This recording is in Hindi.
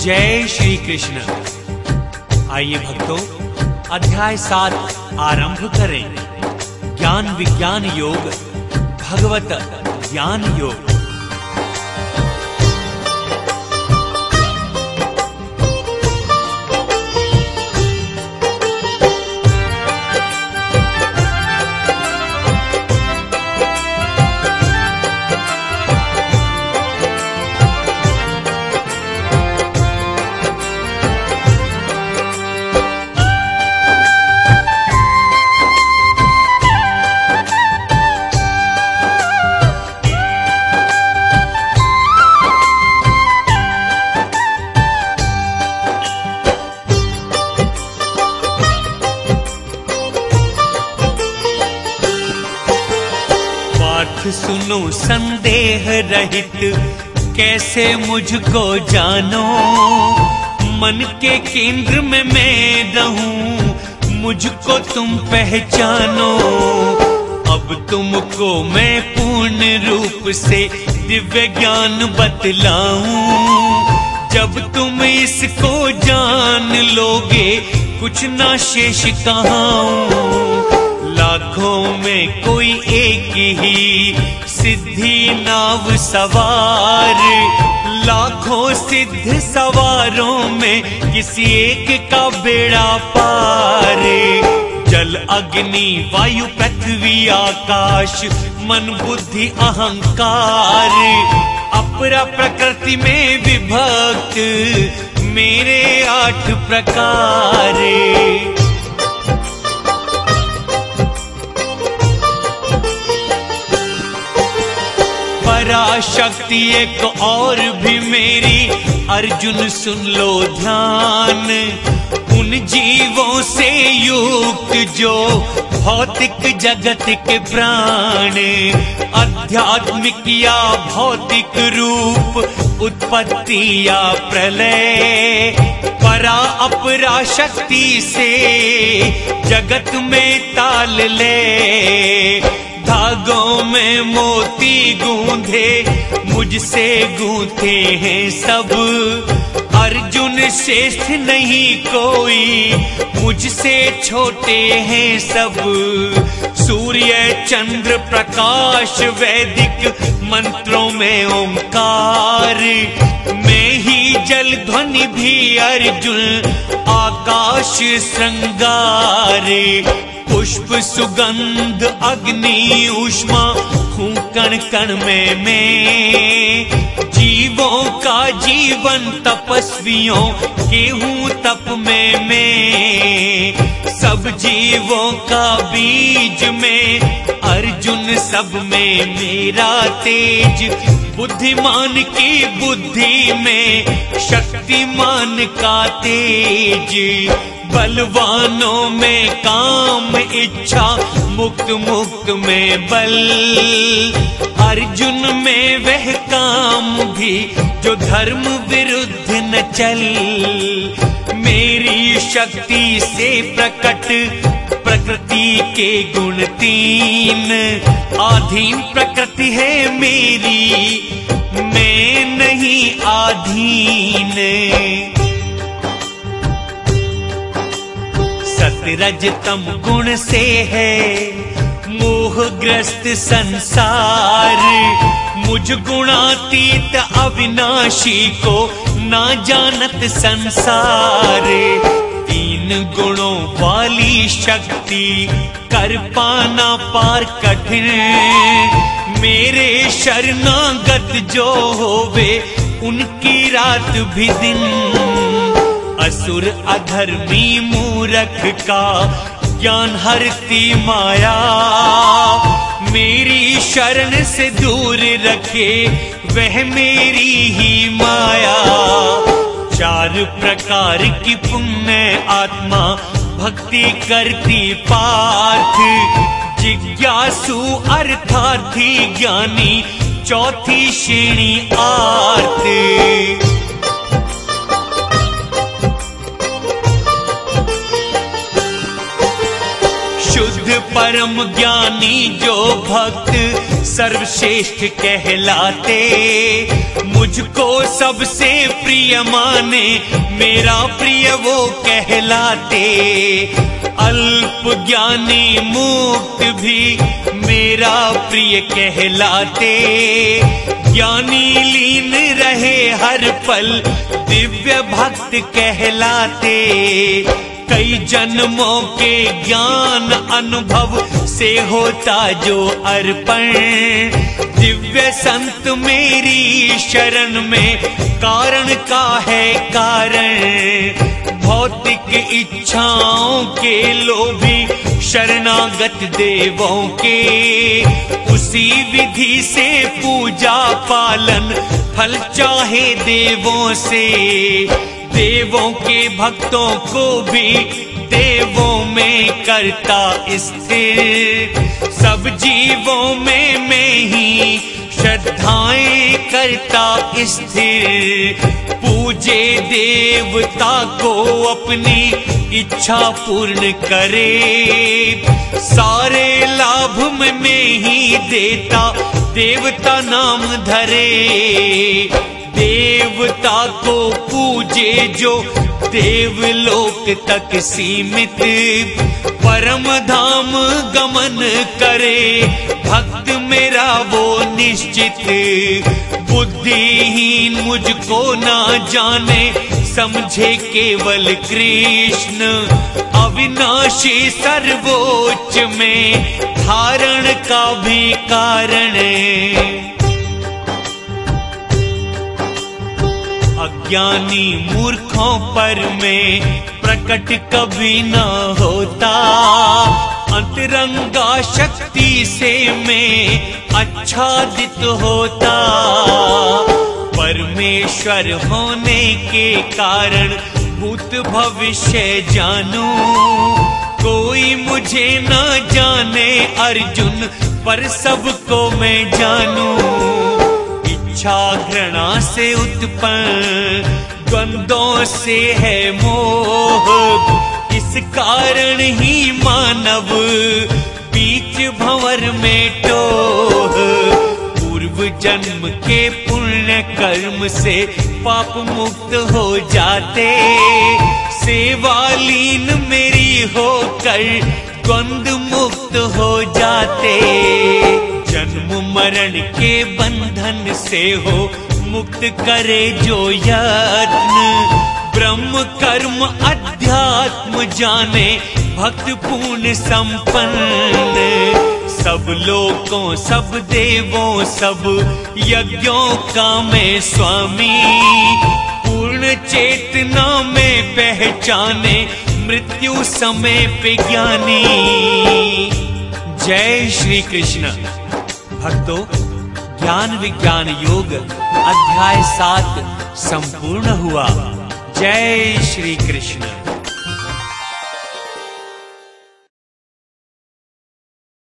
जय श्री कृष्ण। आइए भक्तों, अध्याय सात आरंभ करें। ज्ञान विज्ञान योग, भगवत ज्ञान योग। सुनो संदेह रहित, कैसे मुझको जानो? मन के केंद्र में मैं रहूँ, मुझको तुम पहचानो। अब तुमको मैं पूर्ण रूप से दिव्य ज्ञान बतलाऊं। जब तुम इसको जान लोगे, कुछ ना शेष कहाऊं। लाखों में कोई एक ही सिद्धि नाव सवार, लाखों सिद्ध सवारों में किसी एक का बेड़ा पार। जल, अग्नि, वायु, पृथ्वी, आकाश, मन, बुद्धि, अहंकार, अपरा प्रकृति में विभक्त, मेरे आठ प्रकार। पराशक्ति एक और भी मेरी। अर्जुन, सुन लो ध्यान। उन जीवों से युक्त जो भौतिक जगत के प्राण। आध्यात्मिक या भौतिक रूप, उत्पत्ति या प्रलय। परा अपरा शक्ति से जगत में ताल ले। धागों में मोती गूंधे, मुझसे गूंथे हैं सब। अर्जुन श्रेष्ठ नहीं कोई, मुझसे छोटे हैं सब। सूर्य, चंद्र, प्रकाश, वैदिक मंत्रों में ओंकार। मैं ही जल ध्वनि भी अर्जुन, आकाश श्रृंगार। पुष्प सुगंध, अग्नि, उष्मा हूँ कण कण में। मैं जीवों का जीवन तपस्वियों के हूँ तप में मैं। सब जीवों का बीज में, अर्जुन सब में। मेरा तेज बुद्धिमान की बुद्धि में, शक्तिमान का तेज। बलवानों में काम इच्छा, मुक्त मुक्त में बल। अर्जुन में वह काम भी, जो धर्म विरुद्ध न चल। मेरी शक्ति से प्रकट, प्रकृति के गुण तीन। आधीन प्रकृति है मेरी, मैं नहीं आधीन। सतरज तम गुण से है। मोहग्रस्त संसार, मुझ गुणातीत अविनाशी को ना जानत संसार। तीन गुणों वाली शक्ति कर पाना पार कठिन। मेरे शरणागत जो होवे, उनकी रात भी दिन असुर अधर्मी मूरख का ज्ञान हरती माया। मेरी शरण से दूर रखे वह मेरी ही माया। चार प्रकार की पुण्य आत्मा भक्ति करती पार्थ। जिज्ञासु अर्थार्थी ज्ञानी चौथी श्रेणी आर्थ। परम ज्ञानी जो भक्त सर्वश्रेष्ठ कहलाते। मुझको सबसे प्रिय माने मेरा प्रिय वो कहलाते। अल्प ज्ञानी मुक्त भी मेरा प्रिय कहलाते। ज्ञानी लीन रहे हर पल दिव्य भक्त कहलाते। कई जन्मों के ज्ञान अनुभव से होता जो अर्पण। दिव्य संत मेरी शरण में कारण का है कारण। भौतिक इच्छाओं के लोभी शरणागत देवों के। उसी विधि से पूजा पालन फल चाहे देवों से। देवों के भक्तों को भी देवों में करता स्थिर। सब जीवों में मैं ही श्रद्धाएँ करता स्थिर। पूजे देवता को अपनी इच्छा पूर्ण करे। सारे लाभ में ही देता, देवता नाम धरे। देवता को पूजे जो देवलोक तक सीमित, परम धाम गमन करे। भक्त मेरा वो निश्चित, बुद्धिहीन मुझको ना जाने। समझे केवल कृष्ण, अविनाशी सर्वोच्च में धारण का भी कारण अज्ञानी मूर्खों पर में प्रकट कभी न होता। अंतरंगा शक्ति से मैं आच्छादित होता। परमेश्वर होने के कारण भूत भविष्य जानू। कोई मुझे न जाने अर्जुन पर सबको मैं जानू। इच्छा घृणा से उत्पन्न द्वंद्वों से है मोह। इस कारण ही मानव बीच भंवर में टोह। पूर्व जन्म के पुण्य कर्म से पाप मुक्त हो जाते। सेवालीन मेरी होकर द्वंद मुक्त हो जाते। जन्म मरण के बंधन से हो, मुक्त करे जो यत्न। ब्रह्म कर्म अध्यात्म जाने, भक्त पूर्ण संपन्न। सब लोगों सब देवों, सब यज्ञों का मैं स्वामी। पूर्ण चेतना में पहचाने, मृत्यु समय विज्ञानी जय श्री कृष्ण। भक्तों ज्ञान विज्ञान योग अध्याय सात संपूर्ण हुआ। जय श्री कृष्ण।